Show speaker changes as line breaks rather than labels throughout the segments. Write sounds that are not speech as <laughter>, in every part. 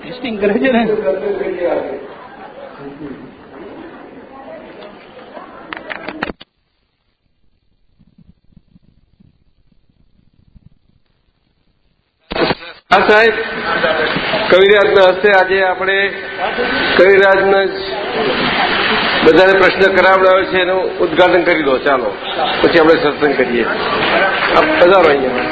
Testing કરે છે ને?
સાહેબ કવિરાજના હસ્તે આજે આપણે કવિરાજના બધાને પ્રશ્ન કરાવડાવે છે, એનું ઉદઘાટન કરી દો, ચાલો. પછી આપણે સત્સંગ કરીએ. પધારો અહીંયા.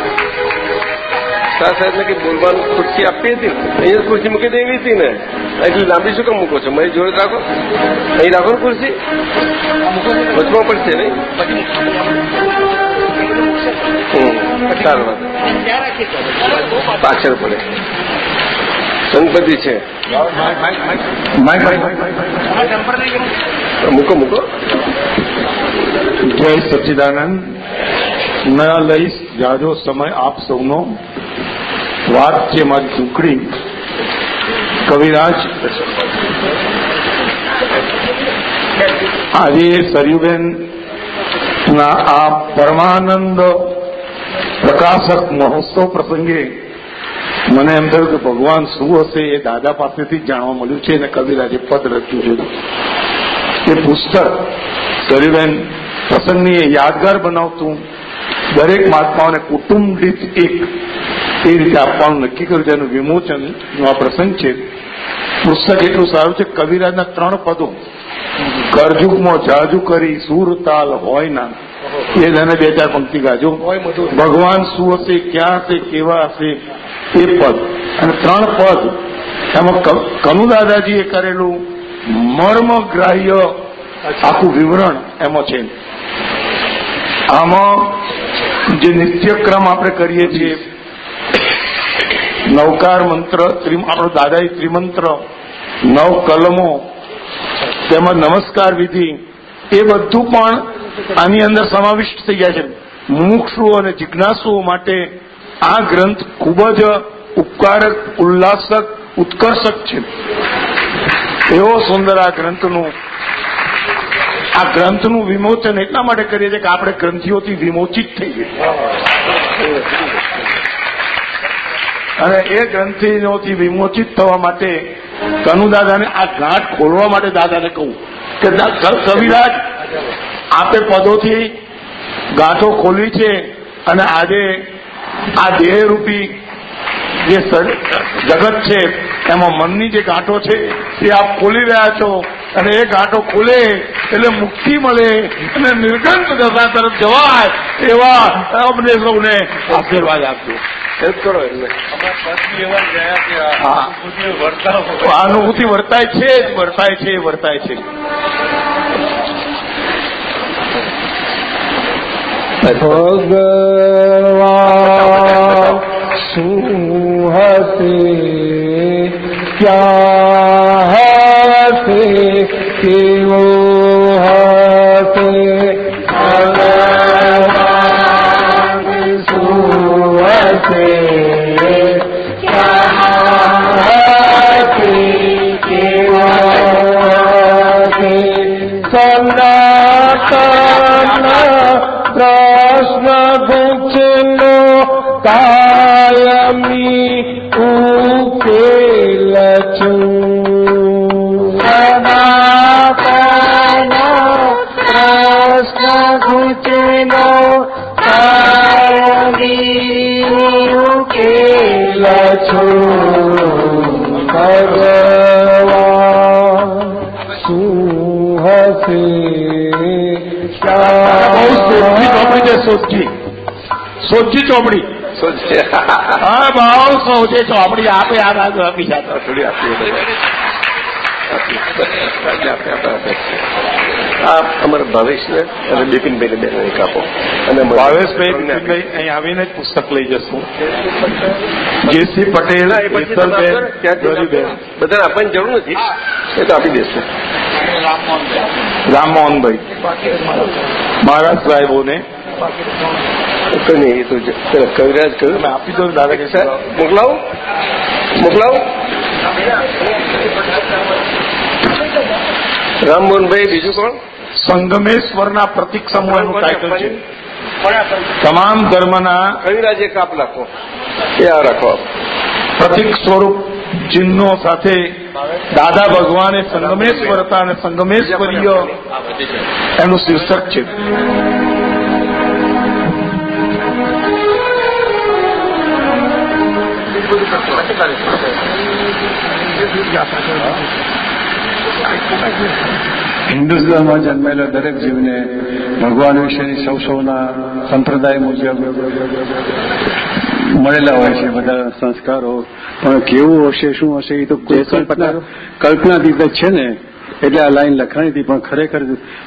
શાહ સાહેબને કંઈ બોલવાનું ખુરશી આપી હતી? અહીંયા ખુરશી મૂકી દેવી હતી ને? એટલી લાંબી શું કેમ મૂકો છો? મારી જોડે રાખો. અહીં રાખો ને ખુરશી? વચમાં પડશે નહીં? સારું પાછળ પડે. સંગપતિ છે. મૂકો મૂકો.
જય સચ્ચિદાનંદ. ન લઈશ જાજો સમય આપ સૌનો. વાત છે મારી ટુકડી કવિરાજ. આજે સરયુબેન ના, આ પરમાનંદ પ્રકાશક મહોત્સવ પ્રસંગે મને એમ થયું કે ભગવાન શું હશે એ દાદા પાસેથી જાણવા મળ્યું છે અને કવિરાજે પદ રચ્યું છે. એ પુસ્તક સરયુબેન પ્રસંગની યાદગાર બનાવતું દરેક મહાત્માઓને કુટુંબ દીઠ એક એ રીતે આપવાનું નક્કી કર્યું છે. એનું વિમોચનનો આ પ્રસંગ છે. પુસ્તક એટલું સારું છે કવિરાજના ત્રણ પદો, કરજુકમાં જાજુ કરી સુર તાલ હોય ના. એ જ બે ચાર પંક્તિ ગાજો. ભગવાન શું હશે ક્યાં હશે કેવા હશે એ પદ. અને ત્રણ પદ એમાં કનુ દાદાજીએ કરેલું મર્મગ્રાહ્ય આખું વિવરણ એમાં છે. આમાં જે નિત્યક્રમ આપણે કરીએ છીએ નવકાર મંત્ર આપણો દાદાઈ ત્રિમંત્ર નવ કલમો તેમજ નમસ્કાર વિધિ એ બધું પણ આની અંદર સમાવિષ્ટ થઈ જાય છે. મુમુક્ષુઓ અને જિજ્ઞાસુઓ માટે આ ગ્રંથ ખૂબ જ ઉપકારક, ઉલ્લાસક, ઉત્કર્ષક છે. એવો સુંદર આ ગ્રંથનું આ ગ્રંથનું વિમોચન એટલા માટે કરીએ છીએ કે આપણે ગ્રંથિઓથી વિમોચિત થઈએ અને એ ગ્રંથિઓથી વિમોચિત થવા માટે કનુદાદાને આ ગાંઠ ખોલવા માટે દાદાને કહું. કે કવિરાજ, આપે પદોથી ગાંઠો ખોલી છે અને આજે આ દેહરૂપી જે જગત છે, એમાં મનની જે ગાંઠો છે એ આપ ખોલી રહ્યા છો અને એ ગાંઠો ખુલે એટલે મુક્તિ મળે અને નિર્ગંધ દશા તરફ જવાય એવા અમને સૌને આશીર્વાદ આપજો.
હેલ્પ કરો એટલે
અનુભૂતિ વર્તાય છે જ વર્તાય છે વર્તાય છે.
ભગવા શું હશે ક્યાં કાયમી ઉકેલ છું સનાતન પ્રશ્ન ગુચનો કાયમી ઉકેલ છું ભગવાન શું હશે
સોચી ચોપડી છે સોચી સોચી છે હા કહું છે ચોપડી આપે આ આગળ આપી જતો
થોડી આપીએ આ અમારા ભાવેશને અને બિપિનભાઈને બેન એક આપો અને
ભાવેશભાઈ બિપિનભાઈ અહીં આવીને જ પુસ્તક લઈ જશું જેસી પટેલ
ના, એ પછી તમે
હેતલબેન,
આપો ને, ત્યાંથી
ગૌરીબેન,
બધાને આપવાની જરૂર નથી એ તો આપી દેશું
રામમોહનભાઈ મહારાજ સાહેબોને
કઈ નહીં એ તો કવિરાજ કહ્યું
આપી દો દાદા કે
સર મોકલાવું મોકલાવું. રામમોહનભાઈ બીજું કોણ?
સંગમેશ્વરના પ્રતિક સમૂહ એનું ટાઇટલ છે. તમામ ધર્મના
કવિરાજ એક આપ રાખો એ આ રાખો
પ્રતિક સ્વરૂપ ચિહ્નો સાથે દાદા ભગવાને સંગમેશ્વરતા અને સંગમેશ્વરીય એનું શીર્ષક છે.
હિન્દુસ્તાનમાં જન્મેલા દરેક જીવને ભગવાન વિશેની સૌ સૌના સંપ્રદાય મુજબ મળેલા હોય છે બધા સંસ્કારો. પણ કેવું હશે શું હશે એ તો કોઈ કલ્પના કલ્પનાતીત જ છે ને. એટલે આ લાઈન લખાણી હતી પણ ખરેખર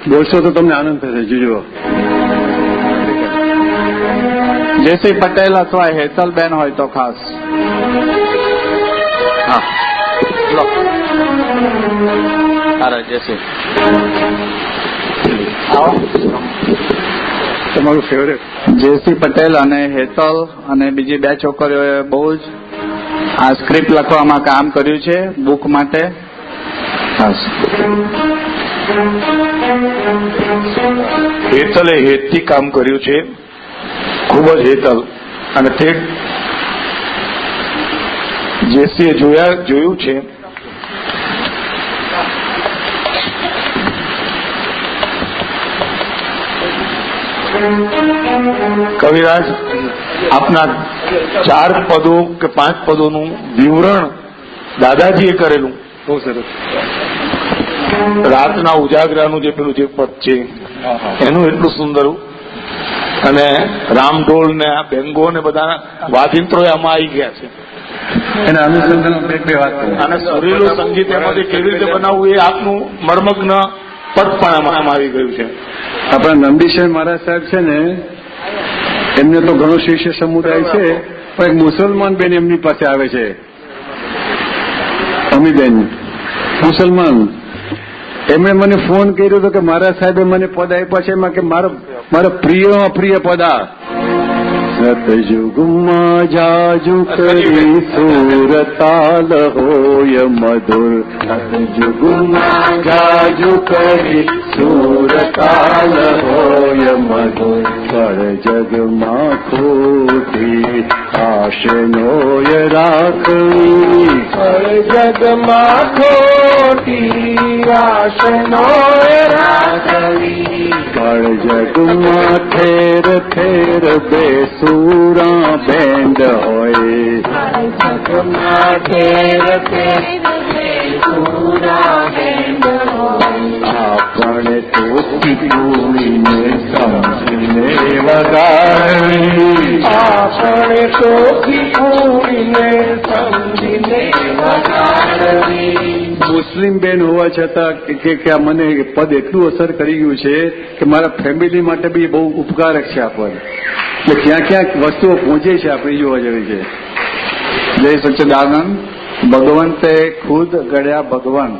બોલશો તો તમને આનંદ થશે. જોજો.
જયશ્રી પટેલ અથવા હેતલબેન હોય તો ખાસ. હા. લો. અરે જયશ્રી આવો
તમારું ફેવરેટ
જયશ્રી પટેલ અને હેતલ અને બીજી બે છોકરીઓએ બહુ જ આ સ્ક્રિપ્ટ લખવામાં કામ કર્યું છે બુક માટે.
હેતલે હેતથી કામ કર્યું છે. ખૂબ જ હેતલ. અને તે જેસીએ જોયા જોયું છે. કવિરાજ આપના ચાર પદો કે પાંચ પદોનું વિવરણ દાદાજીએ કરેલું.
બહુ સરસ.
રાતના ઉજાગરાનું જે પેલું જે પદ છે એનું એટલું સુંદર અને રામઢોળ ને આ બેંગો ને બધા વાજિંત્રો આમાં આવી ગયા છે.
એના અનુસંધાન બે બે વાત
અને સુરીલું સંગીત એમાંથી કેવી રીતે બનાવવું એ આપનું મર્મગ્ન પદ પણ આમાં આમાં આવી ગયું છે.
આપણા નંદીશય મહારાજ સાહેબ છે ને એમને તો ઘણો શિષ્ય સમુદાય છે પણ એક મુસલમાન બેન એમની પાસે આવે છે. અમીબેન. મુસલમાન. એમણે મને ફોન કર્યો હતો કે મારા સાહેબે મને પદ આપ્યા છે એમાં કે મારો મારો પ્રિય અપ્રિય પદ આ સતયુગમાં જાજુ કરી સુરતાલ હોય મધુર સતયુગમાં જાજુ કરી સુરતાલ હોય મધુર પર જગમાં ખોટી આશનોય રાખવી
પર જગમાં ખોટી આશનો રાખવી
પર જગમાં ઠેર ઠેર બેસુરા બેન્ડ હોય. આપણે તો ટીકુડીને સમજીને વગાડી.
આપણે તો કૂડીને સમજીને વગાડવી
મુસ્લિમ બેન હોવા છતાં કે- કે મને પદ એટલું અસર કરી ગયું છે કે મારા ફેમિલી માટે બી બહુ ઉપકારક છે આ પદ. એટલે ક્યાં ક્યાંક વસ્તુઓ પહોંચે છે આપણી જોવા જેવી છે.
જય સચ્ચિદાનંદ. ભગવંતે ખુદ ગળ્યા ભગવાન.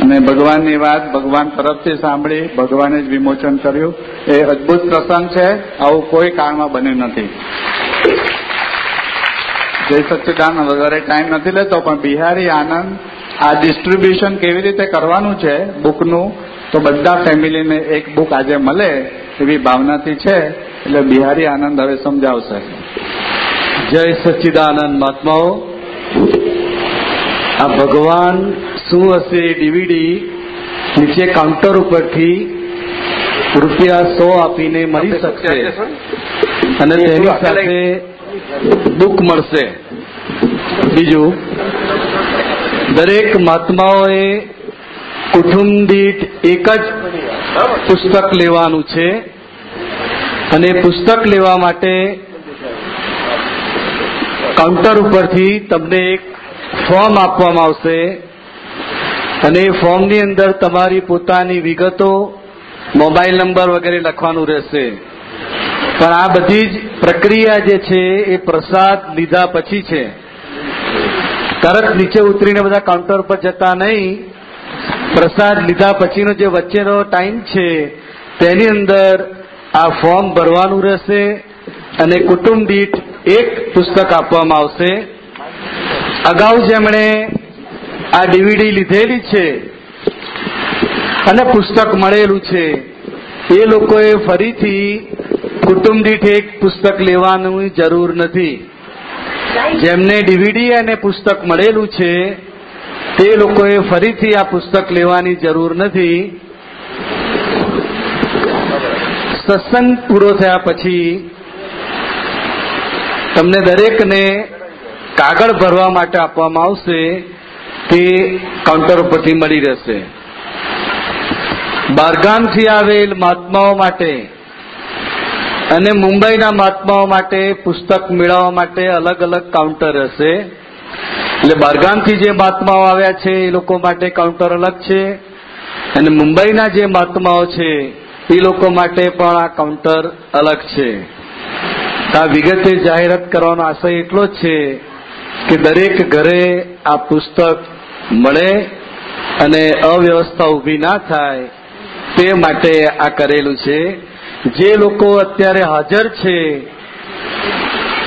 અને ભગવાનની વાત ભગવાન તરફથી સાંભળી, ભગવાને જ વિમોચન કર્યું. એ અદભુત પ્રસંગ છે. આવું કોઈ કાળમાં બન્યું નથી. જય સચ્ચિદાનંદ. વધારે ટાઈમ નથી લેતો, પણ બિહારી આનંદ આ ડિસ્ટ્રીબ્યુશન કેવી રીતે કરવાનું છે બુકનું તો બધા ફેમિલીને એક બુક આજે મળે એવી ભાવનાથી છે એટલે બિહારી આનંદ હવે સમજાવશે.
જય સચ્ચિદાનંદ મહાત્માઓ. આ ભગવાન શું હશે ડીવીડી નીચે કાઉન્ટર ઉપરથી રૂપિયા સો આપીને મળી શકશે. અને તેની સાથે બુક મળશે. બીજું દરેક મહાત્માઓએ કુટુંબ દીઠ એક જ પુસ્તક લેવાનું છે. અને પુસ્તક લેવા માટે કાઉન્ટર ઉપરથી તમને એક ફોર્મ આપવામાં આવશે. અને એ ફોર્મની અંદર તમારી પોતાની વિગતો, મોબાઈલ નંબર વગેરે લખવાનું રહેશે. પણ આ બધી જ પ્રક્રિયા જે છે એ પ્રસાદ લીધા પછી છે. તરત નીચે ઉતરીને બધા કાઉન્ટર પર જતા નહીં. પ્રસાદ લીધા પછીનો જે વચ્ચેનો ટાઈમ છે, તેની અંદર આ ફોર્મ ભરવાનું રહેશે અને કુટુંબ દીઠ એક પુસ્તક આપવામાં આવશે. અગાઉ જેમણે આ ડીવીડી લીધેલી છે અને પુસ્તક મળેલું છે, એ લોકોએ ફરીથી કુટુંબ દીઠ એક પુસ્તક લેવાની જરૂર નથી. જેમને ડીવીડી અને પુસ્તક મળેલું છે, તે લોકોએ ફરીથી આ પુસ્તક લેવાની જરૂર નથી. સત્સંગ પૂરો થયા પછી તમને દરેકને કાગળ ભરવા માટે આપવામાં આવશે તે કાઉન્ટર ઉપરથી મળી રહેશે. બારગામથી આવેલ મહાત્માઓ માટે અને મુંબઈના મહાત્માઓ માટે, પુસ્તક મેળવવા માટે અલગ અલગ કાઉન્ટર હશે. એટલે બારગામથી જે મહાત્માઓ આવ્યા છે, એ લોકો માટે કાઉન્ટર અલગ છે. અને મુંબઈના જે મહાત્માઓ છે, એ લોકો માટે પણ આ કાઉન્ટર અલગ છે. આ વિગતે જાહેરાત કરવાનો આશય એટલો જ છે કે દરેક ઘરે આ પુસ્તક મળે અને અવ્યવસ્થા ઊભી ના થાય, તે માટે આ કરેલું છે. જે લોકો અત્યારે હાજર છે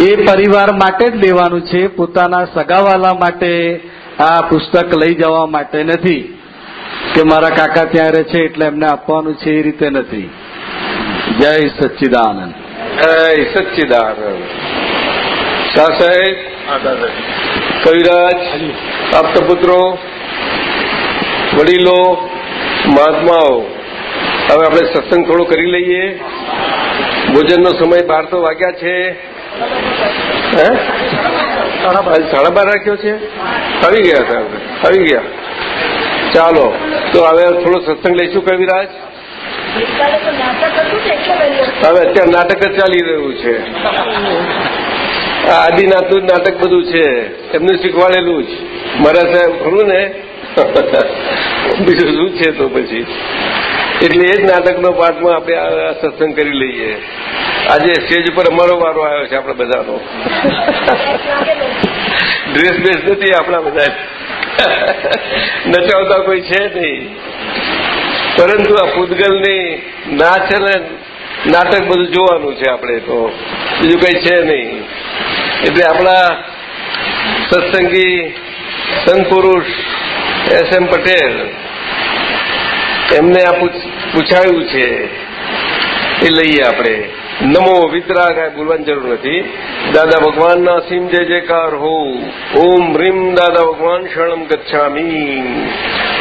એ પરિવાર માટે જ લેવાનું છે. પોતાના સગાવાલા માટે આ પુસ્તક લઈ જવા માટે નથી. કે મારા કાકા ત્યાં રહે છે એટલે એમને આપવાનું છે એ રીતે નથી. જય સચ્ચિદાનંદ.
જય સચ્ચિદાનંદ. શાહ સાહેબ કવિરાજ આપતપુત્રો વડીલો મહાત્માઓ હવે આપણે સત્સંગ થોડો કરી લઈએ. ભોજનનો સમય બાર તો વાગ્યા છે. હે? સાડા બાર. રાખ્યો છે? આવી ગયા હતા આવી ગયા. ચાલો તો હવે થોડો સત્સંગ લઈશું કવિરાજ. હવે અત્યારે નાટક જ ચાલી રહ્યું છે. આદિનાથનું નાટક બધું છે. એમને શીખવાડેલું જ. મારા સાહેબ ખરું ને? બીજું શું છે તો પછી? એટલે એ જ નાટકનો પાઠમાં આપણે આ સત્સંગ કરી લઈએ. આજે સ્ટેજ ઉપર અમારો વારો આવ્યો છે આપણા બધાનો. ડ્રેસ બેસ નથી આપણા બધા નચાવતા કોઈ છે નહીં. પરંતુ આ પૂતગલની નાચ અને નાટક બધું જોવાનું છે આપણે તો. બીજું કઈ છે નહીં. એટલે આપણા સત્સંગી સંત પુરુષ એસ એમ પટેલ, એમને આ પૂછાયું છે એ લઈએ આપણે. નમો વિતરા કાંઈ બોલવાની જરૂર નથી. દાદા ભગવાનના અસીમ જય જયકાર હો. ઓમ રીમ દાદા ભગવાન શરણમ ગચ્છામી.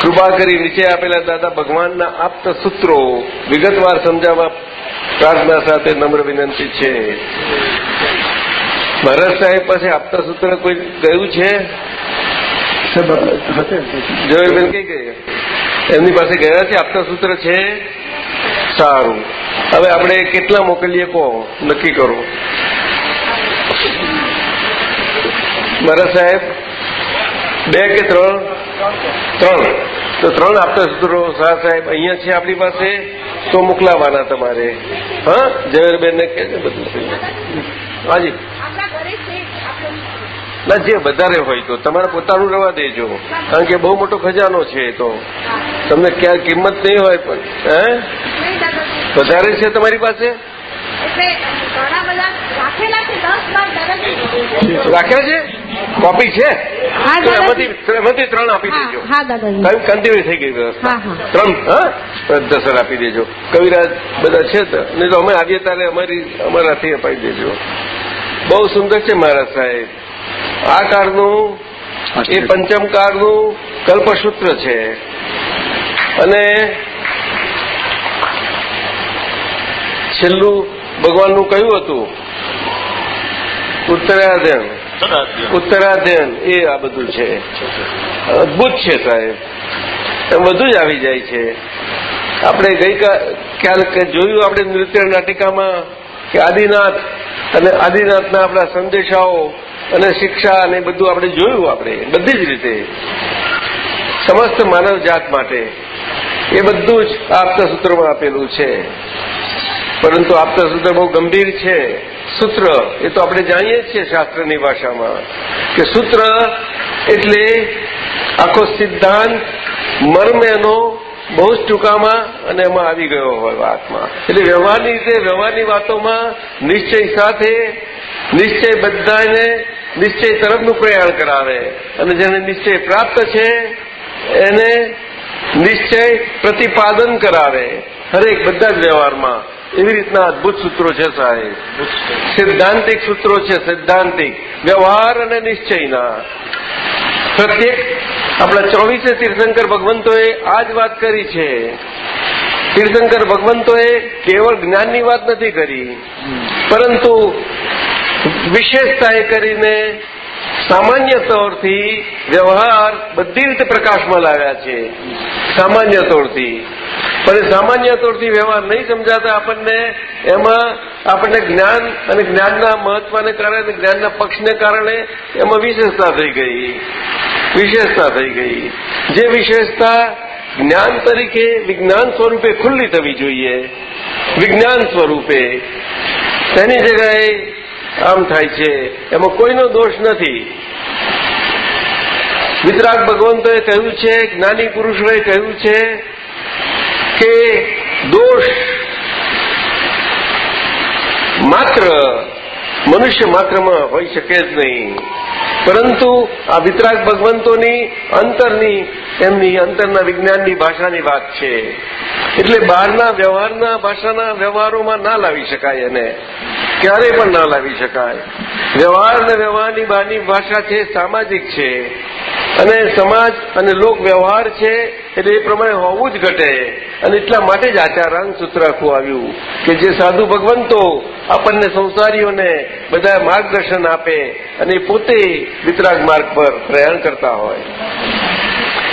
કૃપા કરી નીચે આપેલા દાદા ભગવાનના આપ્ત સૂત્રો વિગતવાર સમજાવવા પ્રાર્થના સાથે નમ્ર વિનંતી છે. ભરત સાહેબ પાસે આપતા સૂત્ર કોઈ ગયું છે? જોયેલબેન કઈ ગઈ એમની પાસે ગયા છે આપતા સૂત્ર છે, સારું. હવે આપણે કેટલા મોકલીએ કહો, નક્કી કરો. મારા સાહેબ, બે કે ત્રણ? ત્રણ. તો ત્રણ આપતા સૂત્રો, શાહ સાહેબ અહીંયા છે આપણી પાસે, તો મોકલાવાના તમારે. હા? ઝવેરબેનને કહેજો બધું? હાજી. ના, જે વધારે હોય તો તમારે પોતાનું રવા દેજો. કારણ કે બહુ મોટો ખજાનો છે તો. તમને ક્યાં કિંમત નહીં હોય પણ હે? વધારે છે તમારી પાસે? રાખેલા છે કોપી છે? એમાંથી ત્રણ આપી દેજો. કયું કન્ટિન્યુ થઈ ગઈ વ્યવસ્થા? ત્રણ હા? દસર આપી દેજો. કવિરાજ બધા છે તો નહીં તો અમે આવીએ ત્યારે અમારી અમારાથી અપાઈ દેજો. બહુ સુંદર છે મહારાજ સાહેબ. આ કાળનું એ પંચમ કાળનું કલ્પસૂત્ર છે. અને છેલ્લું ભગવાનનું કયું હતું? ઉત્તરાધ્યન ઉત્તરાધ્યન એ આ બધું છે. અદભુત છે સાહેબ. બધું જ આવી જાય છે. આપણે ગઈ ક્યારેક જોયું આપણે નૃત્ય નાટિકામાં કે આદિનાથ અને આદિનાથના આપણા સંદેશાઓ અને શિક્ષા અને બધું આપણે જોયું આપણે બધી જ રીતે. સમસ્ત માનવ જાત માટે. એ બધું જ આપતા સૂત્રમાં આપેલું છે. પરંતુ આપતા સૂત્ર બહુ ગંભીર છે. સૂત્ર, એ તો આપણે જાણીએ જ છીએ શાસ્ત્રની ભાષામાં, કે સૂત્ર એટલે આખો સિદ્ધાંત મર્મ એનો બહુ જ ટૂંકામાં અને એમાં આવી ગયો હોય વાતમાં. એટલે વ્યવહારની રીતે વ્યવહારની વાતોમાં નિશ્ચય સાથે, નિશ્ચય બધાને નિશ્ચય તરફનું પ્રયાણ કરાવે. અને જેને નિશ્ચય પ્રાપ્ત છે, એને નિશ્ચય પ્રતિપાદન કરાવે. હરેક બધા જ વ્યવહારમાં એવી રીતના અદભુત સૂત્રો છે સાહેબ. સિદ્ધાંતિક સૂત્રો છે સિદ્ધાંતિક. વ્યવહાર અને નિશ્ચયના. પ્રત્યેક આપણા ચોવીસે તીર્થંકર ભગવંતોએ આ જ વાત કરી છે. તીર્થંકર ભગવંતોએ કેવળ જ્ઞાનની વાત નથી કરી. પરંતુ વિશેષતાએ કરીને સામાન્ય તોરથી વ્યવહાર બધી રીતે પ્રકાશમાં લાવ્યા છે. સામાન્ય તોરથી. પણ સામાન્ય તોરથી વ્યવહાર નહીં સમજાતા આપણને, એમાં આપણને જ્ઞાન અને જ્ઞાનના મહત્વને કારણે જ્ઞાનના પક્ષને કારણે એમાં વિશેષતા થઈ ગઈ. વિશેષતા થઈ ગઈ. જે વિશેષતા જ્ઞાન તરીકે વિજ્ઞાન સ્વરૂપે ખુલ્લી થવી જોઈએ. વિજ્ઞાન સ્વરૂપે. તેની જગ્યાએ આમ થાય છે. એમાં કોઈનો દોષ નથી. વિતરાગ ભગવંતોએ કહ્યું છે, જ્ઞાની પુરુષોએ કહ્યું છે કે દોષ માત્ર મનુષ્ય માત્રમાં હોઈ શકે જ નહીં. પરંતુ આ વિતરાગ ભગવંતોની અંતરની, એમની અંતરના વિજ્ઞાનની ભાષાની વાત છે. એટલે બહારના વ્યવહારના, ભાષાના વ્યવહારોમાં ના લાવી શકાય એને. ક્યારેય પણ ના લાવી શકાય. વ્યવહાર અને વ્યવહારની બહારની ભાષા છે, સામાજિક છે. અને સમાજ અને લોક વ્યવહાર છે, એટલે એ પ્રમાણે હોવું જ ઘટે. અને એટલા માટે જ આચારાંગ સૂત્ર આખું આવ્યું કે જે સાધુ ભગવંતો આપણને સંસારીઓને બધા માર્ગદર્શન આપે અને પોતે વિતરાગ માર્ગ પર પ્રયાણ કરતા હોય.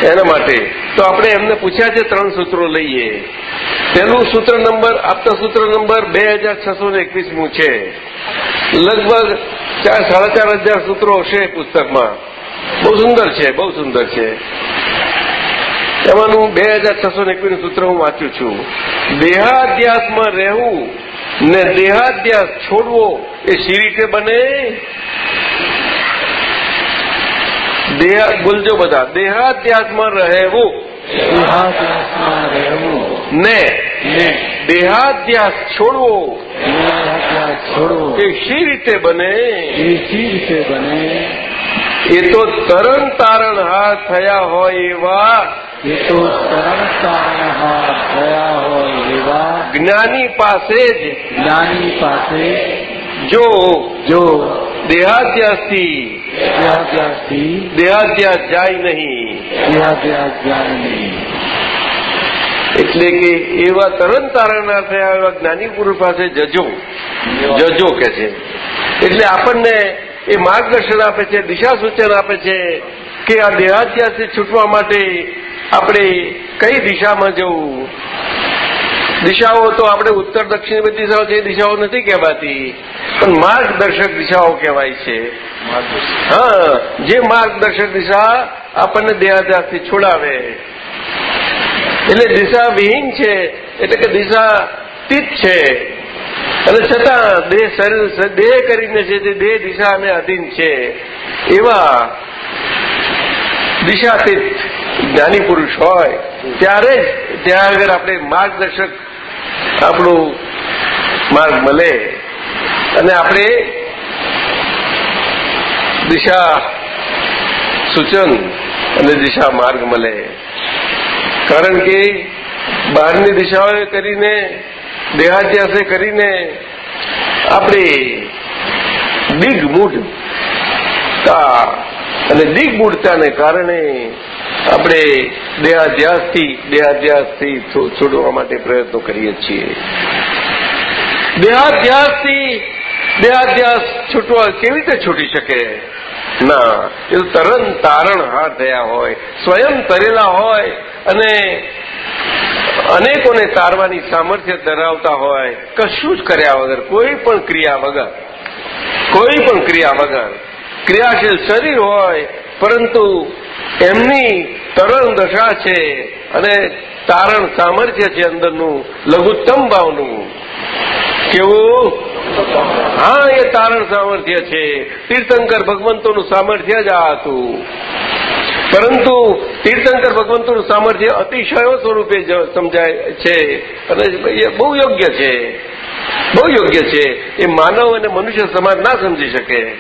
એના માટે તો આપણે એમને પૂછ્યા છે ત્રણ સૂત્રો લઈએ. પહેલું સૂત્ર નંબર, આપતા સૂત્ર નંબર બે હજાર છસો ને એકવીસમું છે. લગભગ ચાર, સાડા ચાર હજાર સૂત્રો છે પુસ્તકમાં. બહુ સુંદર છે, બહુ સુંદર છે. એમાંનું બે હજાર છસો ને એકવીસ સૂત્ર હું વાંચું છું. દેહાધ્યાસમાં રહેવું ને દેહાધ્યાસ છોડવો એ સી રીતે બને? બોલજો બધા દેહાધ્યાસમાં રહેવું
દેહાદ્યાસમાં રહેવું
ને દેહાધ્યાસ છોડવો
દેહાદ્યાસ છોડવો
એ શી રીતે બને
એ સી રીતે બને
એ તો તરણ તારણ હાથ થયા હોય એવા
એ તો સરળતા હાથ થયા હોય એવા
જ્ઞાની પાસે જ
જ્ઞાની પાસે
જો
જો
દેહાધ્યાસથી
દેહાત્યાસથી
દેહાત્યાસ જાય નહીં.
દેહાત્યાસ જાય નહીં.
એટલે કે એવા તરણ તારણના થયા એવા જ્ઞાની પુરુષ પાસે જજો. જજો કે છે. એટલે આપણને એ માર્ગદર્શન આપે છે દિશા સૂચન આપે છે કે આ દેહાત્યાસથી છૂટવા માટે આપણે કઈ દિશામાં જવું? દિશાઓ તો આપણે ઉત્તર, દક્ષિણ બધી દિશાઓ છે દિશાઓ નથી કહેવાતી. પણ માર્ગદર્શક દિશાઓ કહેવાય છે. હા, જે માર્ગદર્શક દિશા આપણને દેહાધ્યાસથી છોડાવે. એટલે દિશા વિહીન છે, એટલે કે દિશા તીત છે. અને છતાં દેહ શરીર, દેહ કરીને છે તે દેહ દિશા અને અધીન છે. એવા દિશાતીત જ્ઞાની પુરુષ હોય, ત્યારે જ ત્યાં આગળ આપણે માર્ગદર્શક આપણું માર્ગ મળે અને આપણે દિશા સૂચન અને દિશા માર્ગ મળે. કારણ કે બહારની દિશાઓએ કરીને દેહાત્યાસે કરીને આપણે દિગ્મૂઢતા અને દિગ્મૂઢતાને કારણે આપણે દેહાધ્યાસથી દેહાધ્યાસથી છોડવા માટે પ્રયત્નો કરીએ છીએ. દેહાધ્યાસથી દેહાધ્યાસ છૂટવા કેવી રીતે છૂટી શકે? ના. એ તરણ તારણ હાથ થયા હોય સ્વયં તરેલા હોય અને અનેકોને તારવાની સામર્થ્ય ધરાવતા હોય કશું જ કર્યા વગર કોઈ પણ ક્રિયા વગર કોઈ પણ ક્રિયા વગર ક્રિયાશીલ શરીર હોય પરંતુ એમની તરણ દશા છે અને તારણ સામર્થ્ય છે અંદરનું, લઘુત્તમ ભાવનું. કેવું? હા, એ તારણ સામર્થ્ય છે. તીર્થંકર ભગવંતોનું સામર્થ્ય જ આ હતું. પરંતુ તીર્થંકર ભગવંતોનું સામર્થ્ય અતિશયો સ્વરૂપે સમજાય છે અને એ બહુ યોગ્ય છે. બહુ યોગ્ય છે. એ માનવ અને મનુષ્ય સમાજ ના સમજી શકે.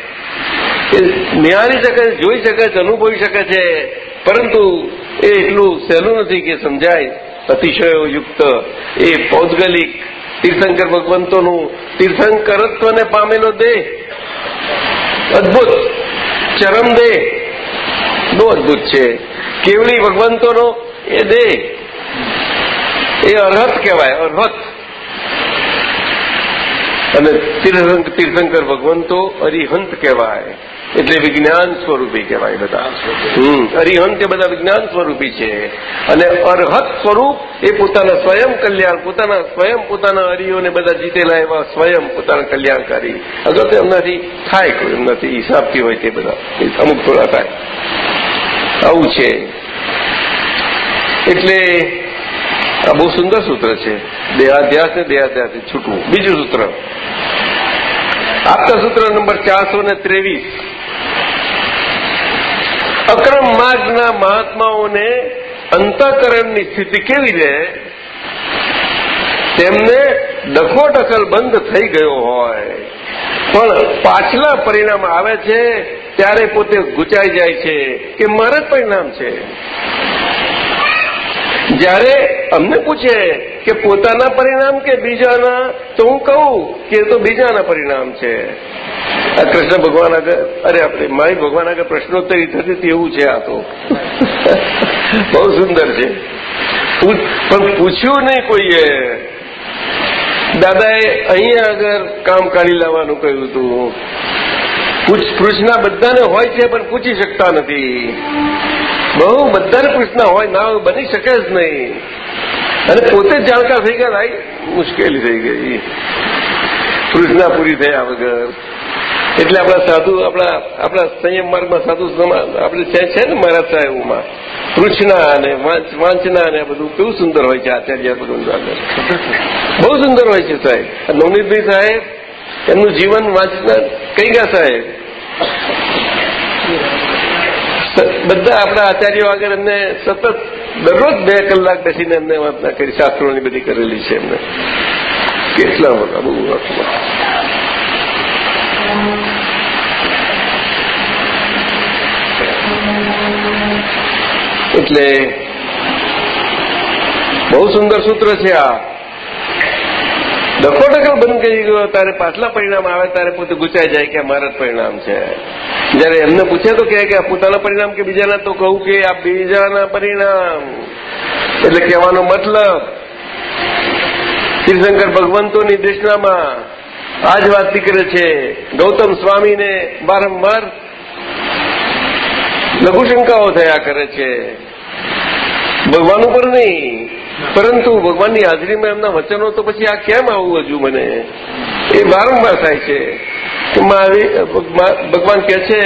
એ નિહાળી શકે, જોઈ શકે છે, અનુભવી શકે છે. પરંતુ એ એટલું સહેલું નથી કે સમજાય. અતિશયો યુક્ત એ પૌદગલિક તીર્થંકર ભગવંતોનું તીર્થંકરત્વને પામેલો દેહ. અદભુત. ચરમ દેહ. બહુ અદભુત છે. કેવડી ભગવંતોનો એ દેહ. એ અર્હત કહેવાય, અર્હત. અને તીર્થંકર ભગવંતો અરિહંત કહેવાય. એટલે વિજ્ઞાન સ્વરૂપી કહેવાય બધા. હમ અરિહંત એ બધા વિજ્ઞાન સ્વરૂપી છે. અને અરહત સ્વરૂપ એ પોતાના સ્વયં કલ્યાણ, પોતાના સ્વયં પોતાના હરિઓને બધા જીતેલા એવા સ્વયં પોતાના કલ્યાણકારી. અગર તો એમનાથી થાય કોઈ, એમનાથી હિસાબથી હોય તે બધા. અમુક થોડા થાય. આવું છે. એટલે આ બહુ સુંદર સૂત્ર છે. દેહાધ્યાસ ને દેહાધ્યાસ છૂટવું. બીજું સૂત્ર. આપતા સૂત્ર નંબર ચારસો ને ત્રેવીસ. અક્રમ માર્ગના મહાત્માઓને અંતઃકરણની સ્થિતિ કેવી રહે તેમને ડખોટકલ બંધ થઈ ગયો હોય. પણ પાછલા પરિણામ આવે છે, ત્યારે પોતે ગુચાઈ જાય છે, કે મારા જ પરિણામ છે. જ્યારે અમને પૂછે કે પોતાના પરિણામ કે બીજાના, તો હું કહું કે તો બીજાના પરિણામ છે. આ કૃષ્ણ ભગવાન આગળ, અરે આપણે મારી ભગવાન આગળ પ્રશ્નોત્તરી થતી હતી એવું છે આ તો. બહુ સુંદર છે. પણ પૂછ્યું નહીં કોઈએ? દાદાએ અહીંયા આગળ કામ કાઢી લાવવાનું કહ્યું હતું. પૃષ્ઠના બધાને હોય છે પણ પૂછી શકતા નથી. બહુ બધાને પૃષ્ઠના હોય, ના બની શકે જ નહીં. અને પોતે જ જાણકાર થઈ ગયા ભાઈ મુશ્કેલી થઈ ગઈ. પૃષ્ઠના પૂરી થયા વગર. એટલે આપણા સાધુ, આપણા આપણા સંયમ માર્ગમાં સાધુ આપણે છે ને મહારાજ સાહેબમાં? કૃષ્ણા અને વાંચના અને બધું કેવું સુંદર હોય છે આચાર્ય બધું બહુ સુંદર હોય છે સાહેબ. નવનીતભાઈ સાહેબ, એમનું જીવન વાંચના કઈ ગયા સાહેબ? બધા આપણા આચાર્યો આગળ એમને સતત દરરોજ બે કલાક બેસીને એમને વાંચના કરી, શાસ્ત્રોની બધી કરેલી છે એમને. કેટલા બધા, બહુ એટલે બહુ સુંદર સૂત્ર છે આ. ડખોટકલ બંધ કરી ગયો, તારે પાછલા પરિણામ આવે ત્યારે પોતે ગુચાઈ જાય કે મારા જ પરિણામ છે. જયારે એમને પૂછે તો કે પોતાના પરિણામ કે બીજાના? તો કહું કે આ બીજાના પરિણામ. એટલે કહેવાનો મતલબ, શ્રીશંકર ભગવંતોની દેશનામાં આ જ વાત નીકળે છે. ગૌતમ સ્વામીને વારંવાર લઘુશંકાઓ થયા કરે છે. ભગવાન ઉપર નહીં. પરંતુ ભગવાનની હાજરીમાં એમના વચનો તો પછી આ કેમ આવું હજુ મને? એ વારંવાર થાય છે ભગવાન કે છે,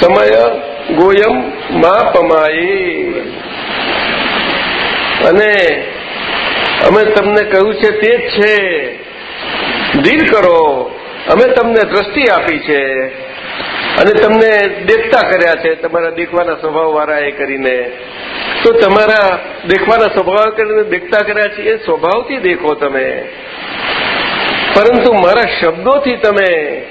સમય ગોયમ મા પમાયે. અને અમે તમને કહ્યું છે તે જ છે. ધીર કરો. અમે તમને દ્રષ્ટિ આપી છે અને તમને દેખતા કર્યા છે. તમારા દેખવાના સ્વભાવ વાળા એ કરીને. તો તમારા દેખવાના સ્વભાવ કરીને દેખતા કર્યા છે એ સ્વભાવથી દેખો તમે. પરંતુ મારા શબ્દોથી તમે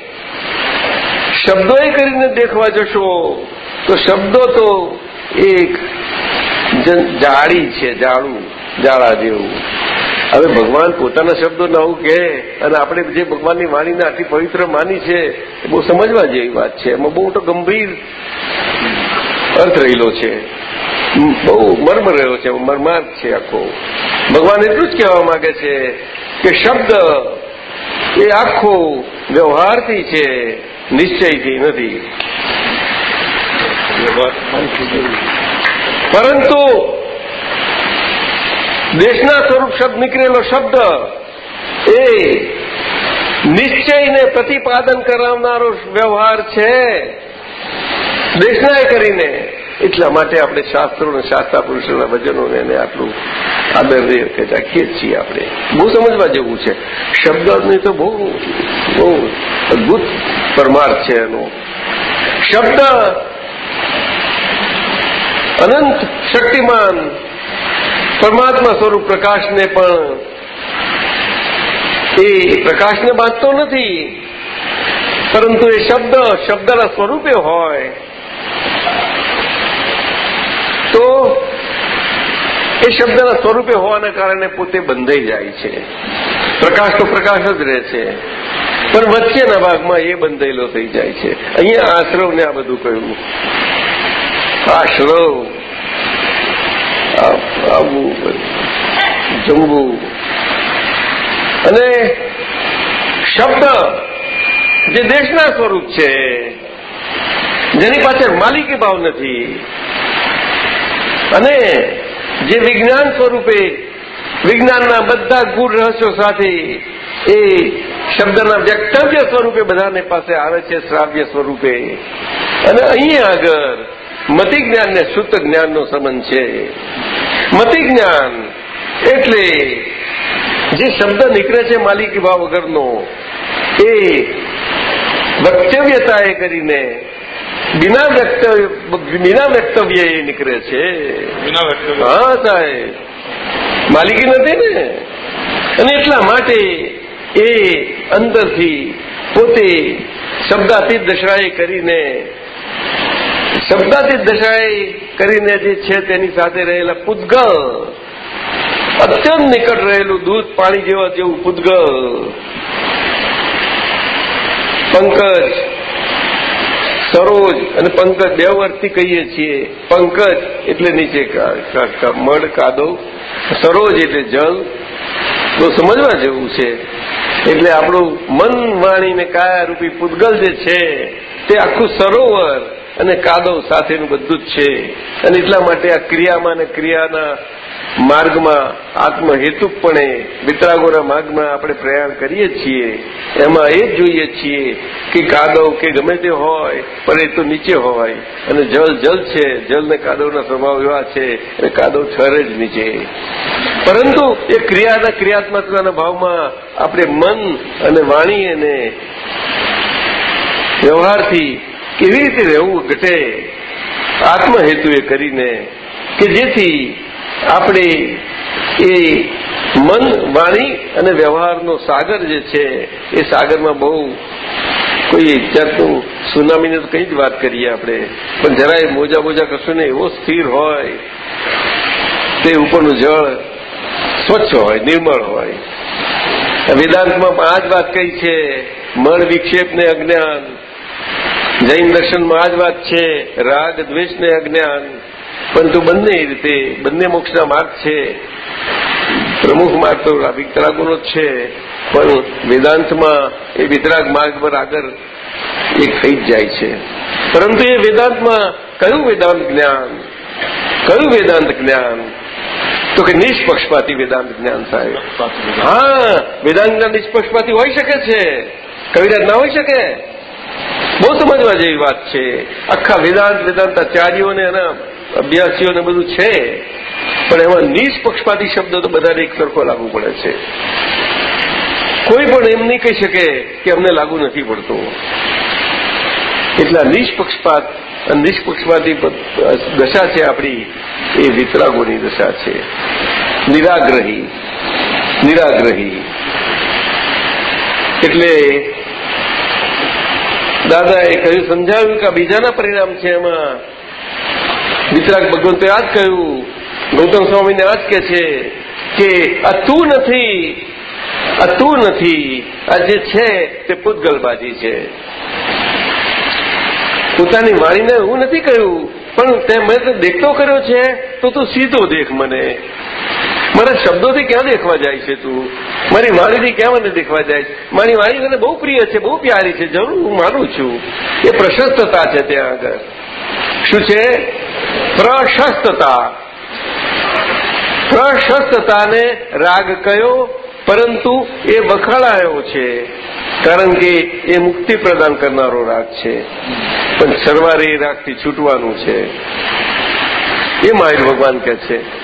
શબ્દો એ કરીને દેખવા જશો, તો શબ્દો તો એક જાળી છે, જાળું, જાળા જેવું. હવે ભગવાન પોતાના શબ્દો આવું કહે અને આપણે જે ભગવાનની વાણીને આટલી પવિત્ર માની છે એ બહુ સમજવા જેવી વાત છે. એમાં બહુ મોટો ગંભીર અર્થ રહેલો છે. બહુ મર્મ રહ્યો છે મર્માર્થ છે આખો. ભગવાન એટલું જ કહેવા માંગે છે કે શબ્દ એ આખો વ્યવહારથી છે નિશ્ચયથી નથી. પરંતુ દેશના સ્વરૂપ શબ્દ નીકળેલો શબ્દ એ નિશ્ચયને પ્રતિપાદન કરાવનારો વ્યવહાર છે. દેશનાએ કરીને એટલા માટે આપણે શાસ્ત્રો શાસ્ત્રા પુરુષોના વચનોને એને આટલું આદર રાખીએ છીએ આપણે. બહુ સમજવા જેવું છે. શબ્દની તો બહુ બહુ અદભુત પરમાર્થ છે એનો. શબ્દ અનંત શક્તિમાન પરમાત્મા સ્વરૂપ પ્રકાશને પણ એ પ્રકાશને બાંધતો નથી. પરંતુ એ શબ્દ, શબ્દના સ્વરૂપે હોય. તો એ શબ્દના સ્વરૂપે હોવાના કારણે પોતે બંધાઈ જાય છે. પ્રકાશ તો પ્રકાશ જ રહે છે. પણ વચ્ચેના ભાગમાં એ બંધાયેલો થઈ જાય છે. અહીંયા આશ્રવને આ બધું કહ્યું. આશ્રવ. જમવું અને શબ્દ જે દેશના સ્વરૂપ છે, જેની પાછળ માલિકી ભાવ નથી, અને જે વિજ્ઞાન સ્વરૂપે વિજ્ઞાનના બધા ગુણ રહસ્યો સાથે એ શબ્દના વ્યક્તવ્ય સ્વરૂપે બધાને પાસે આવે છે, શ્રાવ્ય સ્વરૂપે. અને અહીં આગળ મતિ જ્ઞાન ને શુદ્ધ જ્ઞાનનો સંબંધ છે. મતિ જ્ઞાન એટલે જે શબ્દ નીકળે છે માલિકી ભાવ વગરનો એ વક્તવ્યતાએ કરીને બિના વ્યક્તવ્ય બિના વક્તવ્ય એ નીકળે છે. હા સાહેબ. માલિકી નથી ને? અને એટલા માટે એ અંદરથી પોતે શબ્દાતીત દશાએ કરીને શબ્દાતીત દશાએ કરીને જે છે તેની સાથે રહેલા પૂદગલ અત્યંત નિકટ રહેલું દૂધ પાણી જેવા જેવું પૂદગલ પંકજ, સરોજ અને પંકજ બે વર્ષથી કહીએ છીએ. પંકજ એટલે નીચે મળ કાદો સરોજ એટલે જલ. તો સમજવા જેવું છે. એટલે આપણું મન વાણીને કાયા કાયારૂપી પૂદગલ જે છે તે આખું સરોવર અને કાદવ સાથેનું બધું જ છે. અને એટલા માટે આ ક્રિયામાં અને ક્રિયાના માર્ગમાં આત્મહેતુકપણે વિતરાગોના માર્ગમાં આપણે પ્રયાણ કરીએ છીએ. એમાં એ જોઈએ છીએ કે કાદવ કે ગમે તે હોય, પણ એ તો નીચે હોય. અને જલ જલ છે. જલ ને કાદવના સ્વભાવ એવા છે અને કાદવ ઠરે જ નીચે. પરંતુ એ ક્રિયાના ક્રિયાત્મકતાના ભાવમાં આપણે મન અને વાણી અને વ્યવહારથી કેવી રીતે રહેવું ઘટે? આત્મહેતુ એ કરીને કે જેથી આપણે એ મન વાણી અને વ્યવહારનો સાગર જે છે, એ સાગરમાં બહુ કોઈ જાતનું સુનામીને તો કઈ જ વાત કરીએ આપણે. પણ જરાય મોજા મોજા કરશું ને એવો સ્થિર હોય, તે ઉપરનું જળ સ્વચ્છ હોય, નિર્મળ હોય. વેદાંતમાં આ જ વાત કઈ છે, મળ વિક્ષેપ ને અજ્ઞાન. જૈન દર્શનમાં આ જ વાત છે રાગ દ્વેષ ને અજ્ઞાન. પરંતુ બંને રીતે બંને મોક્ષના માર્ગ છે. પ્રમુખ માર્ગ તો વિતરાગોનો જ છે પણ વેદાંતમાં એ વિતરાગ માર્ગ પર આગળ એક થઈ જ જાય છે. પરંતુ એ વેદાંતમાં કયું વેદાંત જ્ઞાન? કયું વેદાંત જ્ઞાન? તો કે નિષ્પક્ષપાતી વેદાંત જ્ઞાન સાહેબ. હા વેદાંત. જ્ઞાન નિષ્પક્ષપાતી હોઈ શકે છે. કવિરાજ ના હોઈ શકે. બહુ સમજવા જેવી વાત છે. આખા વેદાંત વેદાંતાચાર્યોને એના અભ્યાસીઓને બધું છે. પણ એમાં નિષ્પક્ષપાતી શબ્દ તો બધાને એક સરખો લાગુ પડે છે. કોઈ પણ એમ નહીં કહી શકે કે અમને લાગુ નથી પડતું. એટલા નિષ્પક્ષપાત નિષ્પક્ષપાતી દશા છે આપણી. એ વિતરાગોની દશા છે. નિરાગ્રહી. નિરાગ્રહી. એટલે દાદાએ કહ્યું, સમજાવ્યું કે બીજાના પરિણામ છે એમાં. વિતરાગ ભગવંતે આ જ કહ્યું, ગૌતમ સ્વામીને આ જ કે છે કે આ તું નથી, આ તું નથી, આ જે છે તે પૂતગલબાજી છે. પોતાની વાણીને હું નથી કહ્યું, પણ તે મેં તો દેખતો કર્યો છે, તો તું સીધો દેખ મને. મારા શબ્દોથી ક્યાં દેખવા જાય છે તું? મારી વાણીથી ક્યાં મને દેખવા જાય છે? મારી વાણી મને બહુ પ્રિય છે, બહુ પ્યારી છે, જરૂર હું માનું છું. એ પ્રશસ્તતા છે ત્યાં આગળ. શું છે? પ્રશસ્તતા. પ્રશસ્તતાને રાગ કયો? પરંતુ એ વખાણાયો છે. કારણ કે એ મુક્તિ પ્રદાન કરનારો રાગ છે. પણ સરવારે એ રાગથી છૂટવાનું છે. એ મહાવીર ભગવાન કહે છે.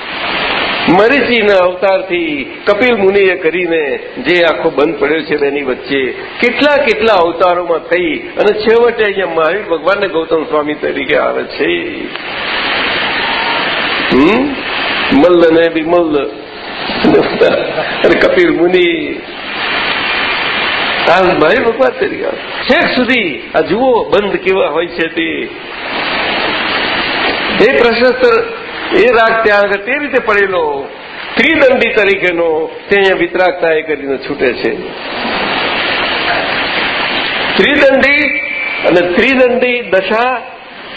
મરીચીના અવતારથી કપિલ મુનિએ કરીને જે આખો બંધ પડ્યો છે તેની વચ્ચે કેટલા કેટલા અવતારોમાં થઈ અને છેવટે અહીંયા મહાવીર ભગવાનને ગૌતમ સ્વામી તરીકે આવે છે. મલ્લ ને વિમલ્લ અને કપિલ મુનિ. આ મહાવીર ભગવાન તરીકે છેક સુધી આ જુઓ બંધ કેવા હોય છે તે. એ પ્રશસ્ત્ર એ રાગ ત્યાં આગળ તે રીતે પડેલો. ત્રિદંડી તરીકેનો તે અહીંયા વિતરાગતા એ કરીને છૂટે છે. ત્રિદંડી અને ત્રિદંડી દશા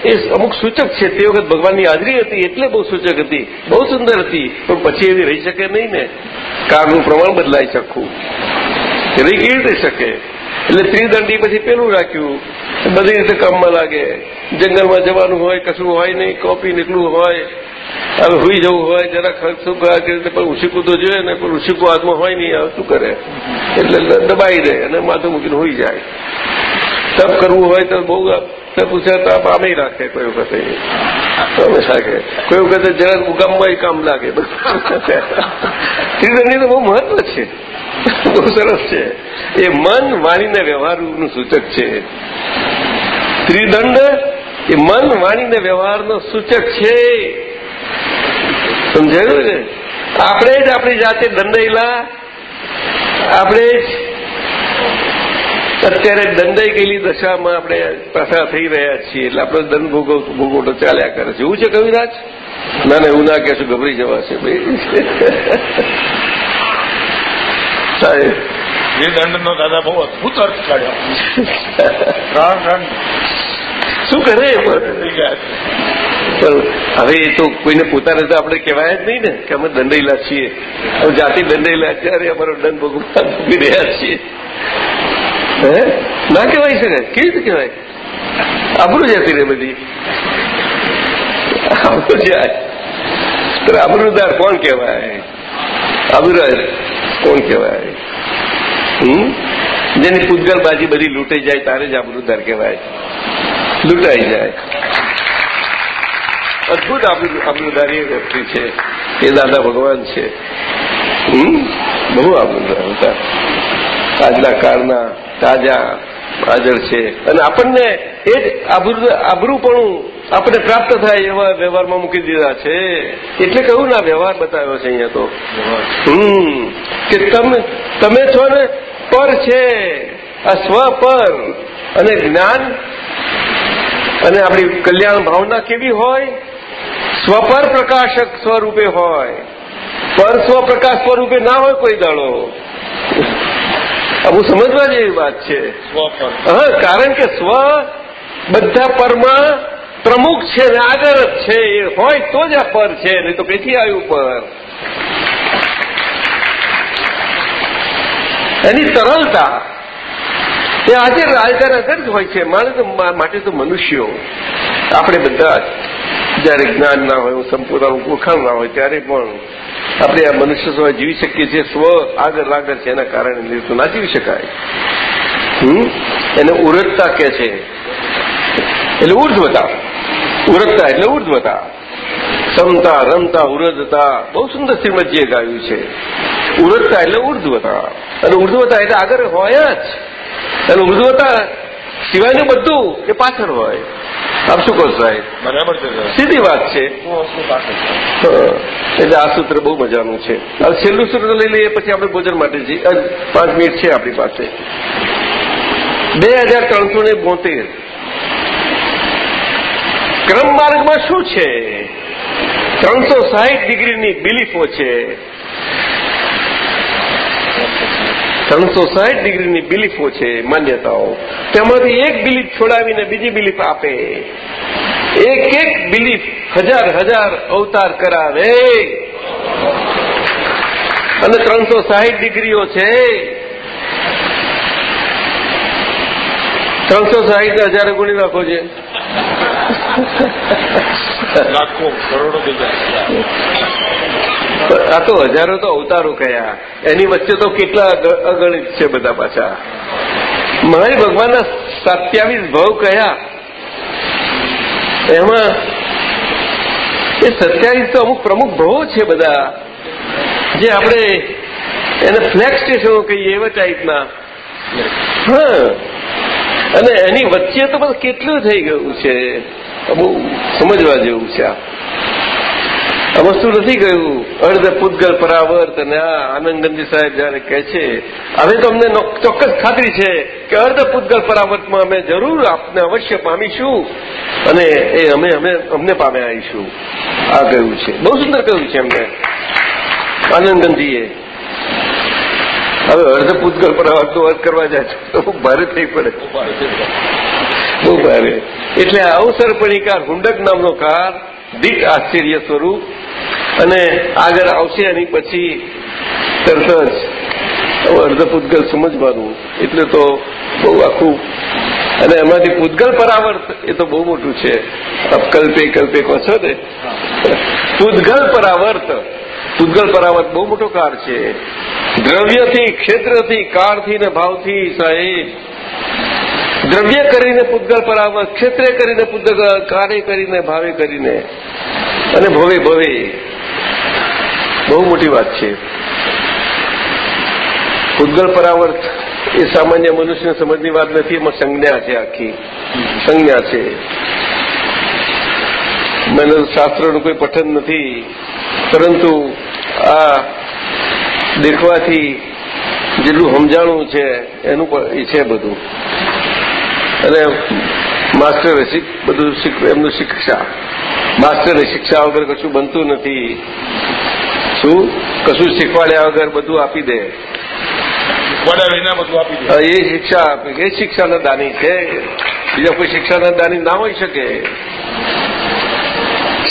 એ અમુક સૂચક છે. તે વખત ભગવાનની હાજરી હતી, એટલે બહુ સૂચક હતી. બહુ સુંદર હતી, પણ પછી એવી રહી શકે નહીં ને. કાળનું પ્રમાણ બદલાઈ શકું રહી કેવી રીતે શકે? એટલે ત્રિદંડી પછી પેલું રાખ્યું. બધી રીતે કામમાં લાગે. જંગલમાં જવાનું હોય, કશું હોય નહીં, કોપી નીકળવું હોય. હવે હુઈ જવું હોય જરા શું કરે પણ ઉશીકું તો જોઈએ ને, પણ ઉશીકું હાથમાં હોય નહીં હવે શું કરે? એટલે દબાઈ દે અને માથું મૂકીને હોઈ જાય. તપ કરવું હોય તો બહુ તપ ઉછા તપ આમે રાખે કોઈ વખતે. રાખે? કોઈ વખતે જરા ઉગામમાં કામ લાગે. ત્રિદંડી તો બહુ મહત્વ છે. બહુ સરસ છે. એ મન વાણીને વ્યવહારનું સૂચક છે. ત્રિદંડ એ મન વાણીને વ્યવહારનો સૂચક છે. સમજાયું ને? આપણે જ આપણી જાતે દંડાયેલા. આપણે જ અત્યારે દંડાઈ ગયેલી દશામાં આપણે પસાર થઈ રહ્યા છીએ. એટલે આપણે દંડ ભોગવ ભોગવટો ચાલ્યા કરે છે. એવું છે કવિરાજ? ના ના એવું ના કહેશું ગભરી જવાશે ભાઈ. સાહેબ.
એ દંડનો દાદા બહુ અદભુત અર્થ કાઢ્યો. <laughs> ત્રણ દંડ
શું કરે. પણ હવે એ તો કોઈને પોતાને તો આપણે કહેવાય જ નહીં ને કે અમે દંડેલા છીએ. અમે જાતિ દંડેલા અરે અમારો દંડ ભોગવતા ભોગવી રહ્યા છીએ. હે? ના કહેવાય શકે કેવી રીતે કહેવાય? આબરું જતી રે બધી. આબરું જાય તો આબરૂદાર કોણ કહેવાય? આબરૂદાર કોણ કહેવાય? હમ? જેની પૂતગલબાજી બધી લૂંટાઈ જાય, તારે જ આબરૂદાર કહેવાય. લૂંટાઈ જાય. અદભુત આબરૂદારી વ્યક્તિ છે. એ દાદા ભગવાન છે. બહુ આબરૂદાર હતા. આજના કાળના તાજા હાજર છે. અને આપણને એ જ આબરૂપણું આપણને પ્રાપ્ત થાય એવા વ્યવહારમાં મૂકી દીધા છે. એટલે કહ્યું ના વ્યવહાર બતાવ્યો છે અહીંયા તો. હમ. કે તમે તમે છો ને, પર છે. આ સ્વ પર. અને જ્ઞાન. અને આપણી કલ્યાણ ભાવના કેવી હોય? સ્વપર પ્રકાશક સ્વરૂપે હોય. પર સ્વપ્રકાશ સ્વરૂપે ના હોય કોઈ દાડો આવું સમજવા જેવી વાત છે.
સ્વપર.
હા કારણ કે સ્વ બધા પરમાં પ્રમુખ છે ને આગળ જ છે. એ હોય તો જ આ પર છે નહીં તો કઈથી આવ્યું પર એની સરળતા એ આજે હાજર આગળ જ હોય છે. માણસ માટે તો મનુષ્યો. આપણે બધા જયારે જ્ઞાન ના હોય, સંપૂર્ણ ઓળખાણ ના હોય, ત્યારે પણ આપણે આ મનુષ્ય સમય જીવી શકીએ છીએ. સ્વ આગળ આગળ છે. એના કારણે તો ના જીવી શકાય. એને ઉરજતા કે છે. એટલે ઉર્ધ્વતા. ઉરજતા એટલે ઉર્ધ્વતા. સમતા, રમતા ઉરજતા બહુ સુંદર શ્રીમદજીએ ગાયું છે. ઉરજતા એટલે ઉર્ધ્વતા. અને ઉર્ધ્વતા એટલે આગળ હોય જ. અને હતા. સિવાયનું બધું એ પાછળ હોય. આપ શું કહો સાહેબ?
બરાબર છે.
સીધી વાત છે. એટલે આ સૂત્ર બહુ મજાનું છે. હવે છેલ્લું સૂત્ર લઈ લઈએ પછી આપણે ભોજન માટે જઈએ. પાંચ મિનિટ છે આપણી પાસે. બે હજાર ત્રણસો ને બોતેર. ક્રમ માર્ગમાં શું છે? ત્રણસો સાહીઠ ડિગ્રીની બિલીફો છે. ત્રણસો સાહીઠ ડિગ્રીની બિલીફો છે માન્યતાઓ. તેમાંથી એક બિલીફ છોડાવીને બીજી બિલીફ આપે. એક એક બિલીફ હજાર હજાર અવતાર કરાવે. અને ત્રણસો સાહીઠ ડિગ્રીઓ છે. ત્રણસો સાહીઠ હજાર ગુણી નાખો છે.
લાખો, કરોડો જાય
આ તો હજારો તો અવતારો કયા. એની વચ્ચે તો કેટલા અગણિત છે બધા પાછા. મહાન ભગવાનના સત્યાવીસ ભાવ કયા? એમાં એ સત્યાવીસ તો અમુક પ્રમુખ ભાવો છે બધા. જે આપણે એને ફ્લેગ સ્ટેશનો કહીએ એવા ટાઈપના હા. અને એની વચ્ચે તો બધું કેટલું થઈ ગયું છે. બહુ સમજવા જેવું છે આ. આ વસ્તુ નથી ગયું અર્ધ પૂતગલ પરાવર્ત અને આ આનંદગંજી સાહેબ જયારે કહે છે, હવે તો અમને ચોક્કસ ખાતરી છે કે અર્ધ પૂતગલ પરાવર્તમાં અમે જરૂર આપને અવશ્ય પામીશું અને એ અમે અમે, અમને પામે આવીશું. આ કહ્યું છે. બહુ સુંદર કહ્યું છે એમને. આનંદગંજીએ હવે અર્ધ પૂતગલ પરાવર્તનો અર્થ કરવા જાય તો બહુ ભારે થઈ પડે. બહુ ભારે. એટલે અવસર પણિકાર હુંડક નામનો કાર દીક આશ્ચર્ય સ્વરૂપ. અને આગળ આવશે એની પછી તરત જ અર્ધ પૂતગલ સમજવાનું, એટલે તો બહુ આખું. અને એમાંથી પૂતગલ પરાવર્ત, એ તો બહુ મોટું છે. કલ્પે કલ્પે કહો છો ને? પૂતગલ પરાવર્ત. પૂતગલ પરાવર્ત બહુ મોટો કાર છે. દ્રવ્યથી, ક્ષેત્રથી કાળથી ને ભાવથી સાહેબ. દ્રવ્ય કરીને પૂતગલ પરાવર્ત ક્ષેત્રે કરીને પૂતગળ કાર્ય કરીને, ભાવે કરીને. અને ભવે ભવે. બહુ મોટી વાત છે. પૂતગલ પરાવર્ત એ સામાન્ય મનુષ્યને સમજની વાત નથી, એમાં સંજ્ઞા છે આખી. સંજ્ઞા છે. મને શાસ્ત્રનું કોઈ પઠન નથી. પરંતુ આ દેખવાથી જેટલું સમજાણું છે, એનું એ છે બધું. અને માસ્ટર બધું એમનું શિક્ષા. માસ્ટરે શિક્ષા વગર કશું બનતું નથી. શું? કશું શીખવાડ્યા વગર બધું આપી દે. એ શિક્ષા આપે. એ શિક્ષાના દાની છે. બીજા કોઈ શિક્ષાના દાની ના હોઈ શકે.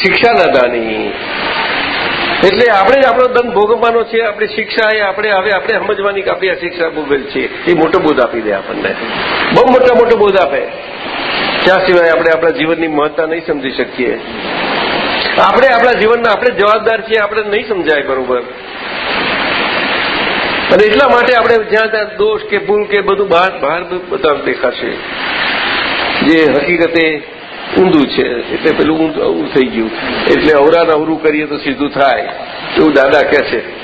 શિક્ષાના દાની. એટલે આપણે જ આપણો દંડ ભોગવવાનો છે, આપણી શિક્ષા એ આપણે હવે આપણે સમજવાની કે આપણી આ શિક્ષા ભોગવેલ છે. એ મોટો બોધ આપી દે આપણને. બહુ મોટા મોટો બોધ આપે. ત્યાં સિવાય આપણે આપણા જીવનની મહત્તા નહીં સમજી શકીએ. આપણે આપણા જીવનના આપણે જવાબદાર છીએ, આપણે નહીં સમજાય બરોબર. અને એટલા માટે આપણે જ્યાં ત્યાં દોષ કે ભૂલ કે બધું બહાર બહાર બધા દેખાશે. જે હકીકતે ઊંધું છે. એટલે પેલું ઊંધું થઈ ગયું. એટલે અવરાન અવરું કરીએ તો સીધું થાય. એવું દાદા કે છે.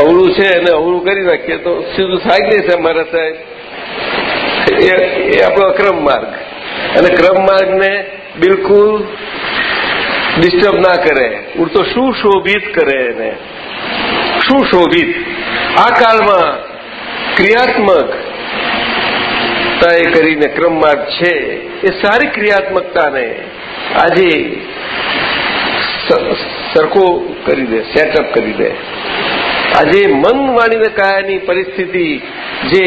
અવળું છે અને અવળું કરી નાખીએ તો સીધું થાય નહીં છે મારા સાહેબ. એ આપણો અક્રમ માર્ગ. અને ક્રમ માર્ગને બિલકુલ ડિસ્ટર્બ ના કરે. ઉડતો સુશોભિત કરે એને? સુશોભિત આ કાળમાં ક્રિયાત્મક એ કરીને ક્રમ માર્ગ છે એ સારી ક્રિયાત્મકતાને આજે સરખો કરી દે, સેટઅપ કરી દે. આજે મન વાણીને કાયાની પરિસ્થિતિ જે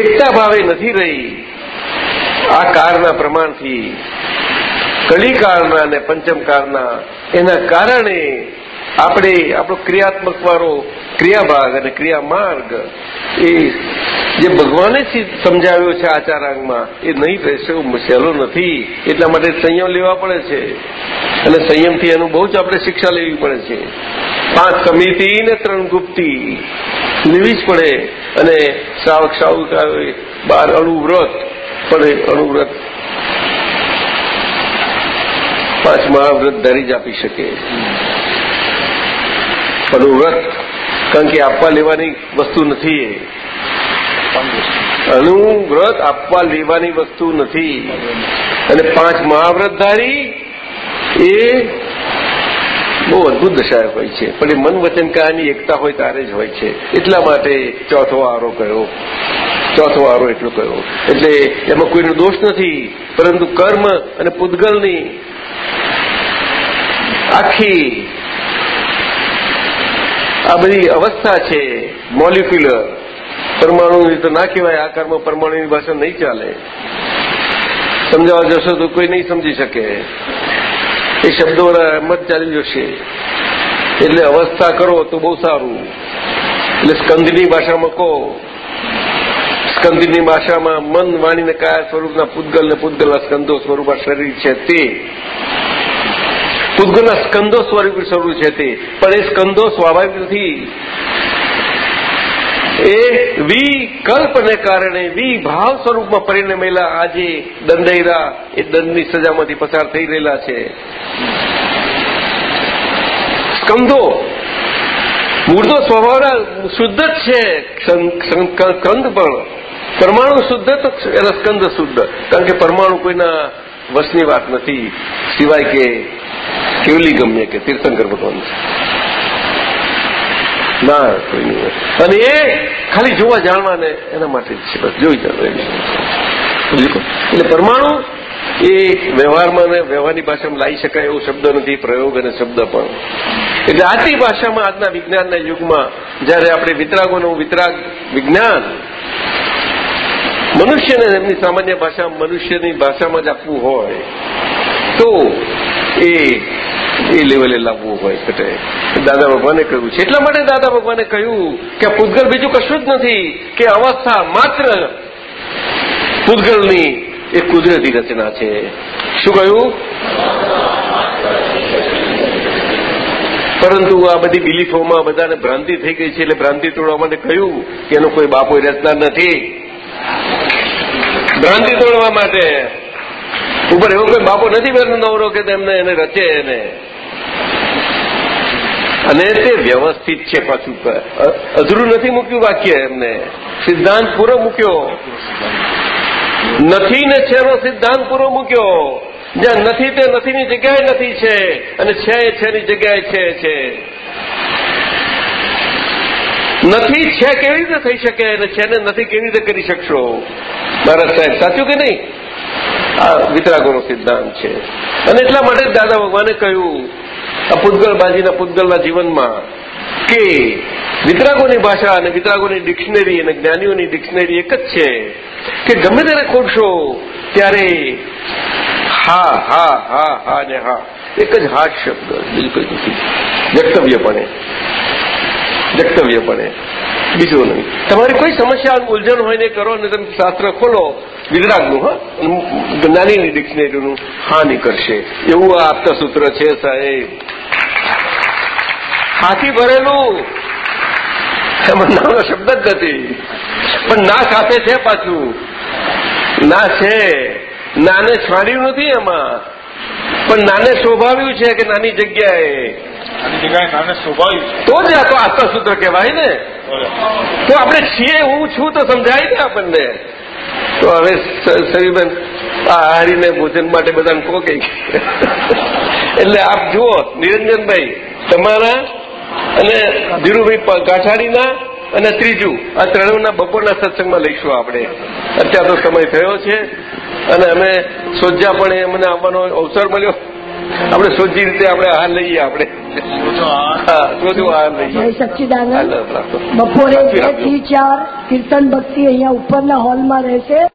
એકતા ભાવે નથી રહી, આ કાળના પ્રમાણથી કલીકાળના અને પંચમકાળના એના કારણે આપણે આપણો ક્રિયાત્મક વાળો ક્રિયાભાગ અને ક્રિયામાર્ગ એ જે ભગવાને સમજાવ્યો છે આચારાંગમાં, એ નહીં રહેશે સહેલો નથી. એટલા માટે સંયમ લેવા પડે છે. અને સંયમથી એનું બહુ જ આપણે શિક્ષા લેવી પડે છે. પાંચ સમિતિ ને ત્રણ ગુપ્તી. લેવી જ પડે. અને શ્રાવક શ્રાવક બાર અણુવ્રત પડે અણુવ્રત પાંચ મહાવ્રત ધારી જ આપી શકે. અણુવ્રત કારણ કે આપવા લેવાની વસ્તુ નથી. એ અણુવ્રત આપવા લેવાની વસ્તુ નથી. અને પાંચ મહાવ્રતધારી એ બહુ અદભુત દશા હોય છે. પણ એ મન વચન એકતા હોય ત્યારે જ હોય છે. એટલા માટે ચોથો આરો કયો. ચોથો આરો એટલો કયો. એટલે એમાં કોઈનો દોષ નથી, પરંતુ કર્મ અને પૂદગલની આખી આ બધી અવસ્થા છે મોલિક્યુલર પરમાણુની તો ના કહેવાય આ કર્મ પરમાણુની ભાષા નહીં ચાલે. સમજાવવા જશો તો કોઈ નહીં સમજી શકે. એ શબ્દો એમ જ ચાલી જશે. એટલે અવસ્થા કરો તો બહુ સારું. એટલે સ્કંદની ભાષામાં કહો. સ્કંદની ભાષામાં મન વાણીને કયા સ્વરૂપના પૂતગલ ને પૂતગલના સ્કંદો સ્વરૂપ શરીર છે તે. પૂદગલના સ્કંદો સ્વરૂપ સ્વરૂપ છે તે. પણ એ સ્કંદો સ્વાભાવિક નથી. એ વિકલ્પને કારણે, વિભાવ સ્વરૂપમાં પરિણમેલા આજે દંડૈરા એ દંડની સજામાંથી પસાર થઈ રહેલા છે. સ્કંધો મૂળ સ્વભાવના શુદ્ધ જ છે. સ્કંદ પણ. પરમાણુ શુદ્ધ તો એના સ્કંદ શુદ્ધ. કારણ કે પરમાણુ કોઈના વશની વાત નથી. સિવાય કે કેવલી ગમ્ય કે તીર્થંકર ભગવાન છે. ના કોઈની અને એ ખાલી જોવા જાણવાને એના માટે જ છે. બસ જોઈ જાણવા એટલે પરમાણુ એ વ્યવહારમાં ને વ્યવહારની ભાષામાં લાવી શકાય એવો શબ્દ નથી, પ્રયોગ અને શબ્દ પણ. એટલે આજની ભાષામાં, આજના વિજ્ઞાનના યુગમાં જ્યારે આપણે વિતરાગોનું વિતરાગ વિજ્ઞાન મનુષ્યને એમની સામાન્ય ભાષા મનુષ્યની ભાષામાં જ આપવું હોય, તો એ એ લેવલે લાવવું હોય એટલે દાદા ભગવાને કહ્યું છે. એટલા માટે દાદા ભગવાને કહ્યું કે પૂતગલ બીજું કશું જ નથી, કે અવસ્થા માત્ર પૂતગલની એ કુદરતી રચના છે. શું કહ્યું? પરંતુ આ બધી બિલીફોમાં બધાને ભ્રાંતિ થઈ ગઈ છે, એટલે ભ્રાંતિ તોડવા માટે કહ્યું કે એનો કોઈ બાપો રચના નથી. ભ્રાંતિ તોડવા માટે. ઉપર એવો કોઈ બાપો નથી બેનો નવરો કે તેમને એને રચે એને. અને તે વ્યવસ્થિત છે પાછું અધૂરું નથી મૂક્યું વાક્ય એમને. સિદ્ધાંત પૂરો મૂક્યો. નથી ને છેનો સિદ્ધાંત પૂરો મૂક્યો. જ્યાં નથી તે નથીની જગ્યાએ નથી છે. અને છે એ છેની જગ્યાએ છે છે. નથી, છે કેવી રીતે થઈ શકે અને છે ને નથી, કેવી રીતે કરી શકશો? મહારાજ સાહેબ, સાચું કે નહીં? આ વિતરાગોનો સિદ્ધાંત છે. અને એટલા માટે જ દાદા ભગવાને કહ્યું, આ પૂતગલબાજીના પૂતગલના જીવનમાં કે વિતરાગોની ભાષા અને વિતરાગોની ડિક્શનરી અને જ્ઞાનીઓની ડિક્શનરી એક જ છે કે ગમે ત્યારે ખોટશો, ત્યારે હા હા હા હા ને હા, એક જ હા શબ્દ, બિલકુલ નથી. વ્યક્તવ્યપણે વ્યક્તવ્યપણે બીજું નહીં. તમારી કોઈ સમસ્યા ઉલઝન હોય ને કરો ને તમે શાસ્ત્ર ખોલો. વિદરાગનું હા. જ્ઞાનીની ડિક્શનરીનું હાનિ કરશે. એવું આ આપતા સૂત્ર છે સાહેબ. હાથી ભરેલું. એમાં નાનો શબ્દ જ નથી. પણ ના સાથે છે પાછું. ના છે. નાને સ્વાડ્યું નથી એમાં. પણ નાને શોભાવ્યું છે કે નાની જગ્યાએ. તો જ આ તો આસ્થા સૂત્ર કહેવાય ને. તો આપણે છીએ હું છું તો સમજાય ને આપણને. તો હવે સવીબેન આ હારીને ભોજન માટે બધાને કહો કઈ એટલે આપ જુઓ નિરંજનભાઈ તમારા અને ધીરુભાઈ કાછાડીના અને ત્રીજું. આ ત્રણેયના બપોરના સત્સંગમાં લઈશું આપણે. અત્યારનો સમય થયો છે. અને અમે સોજા પણ એ મને આવવાનો અવસર મળ્યો. આપણે સોચી રીતે આપણે હાર લઈએ આપણે. હા હાર લઈએ.
સચ્ચિદાનંદ.
હાલ
બપોરે બેથી ચાર કીર્તન ભક્તિ અહીંયા ઉપરના હોલમાં રહેશે.